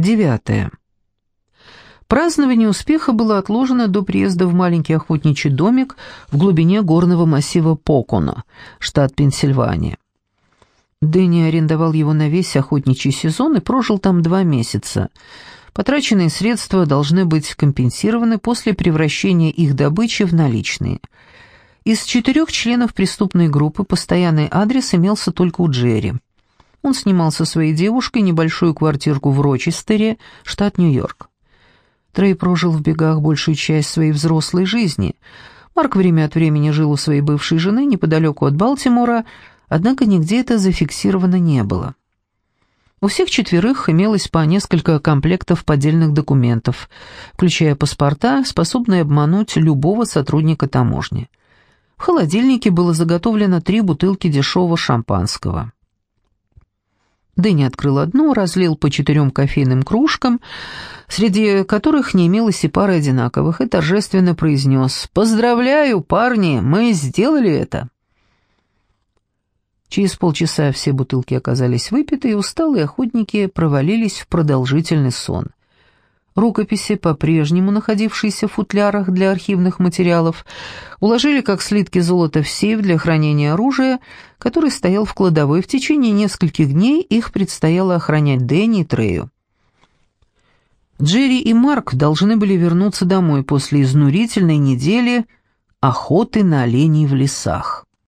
Девятое. Празднование успеха было отложено до приезда в маленький охотничий домик в глубине горного массива Покона, штат Пенсильвания. Дэнни арендовал его на весь охотничий сезон и прожил там два месяца. Потраченные средства должны быть компенсированы после превращения их добычи в наличные. Из четырех членов преступной группы постоянный адрес имелся только у Джерри. Он снимал со своей девушкой небольшую квартирку в Рочестере, штат Нью-Йорк. Трей прожил в бегах большую часть своей взрослой жизни. Марк время от времени жил у своей бывшей жены неподалеку от Балтимора, однако нигде это зафиксировано не было. У всех четверых имелось по несколько комплектов поддельных документов, включая паспорта, способные обмануть любого сотрудника таможни. В холодильнике было заготовлено три бутылки дешевого шампанского. Дэнни открыл одну, разлил по четырем кофейным кружкам, среди которых не имелось и пары одинаковых, и торжественно произнес «Поздравляю, парни, мы сделали это!» Через полчаса все бутылки оказались выпиты, и усталые охотники провалились в продолжительный сон. Рукописи, по-прежнему находившиеся в футлярах для архивных материалов, уложили как слитки золота в сейф для хранения оружия, который стоял в кладовой. В течение нескольких дней их предстояло охранять Дэнни и Трею. Джерри и Марк должны были вернуться домой после изнурительной недели охоты на оленей в лесах.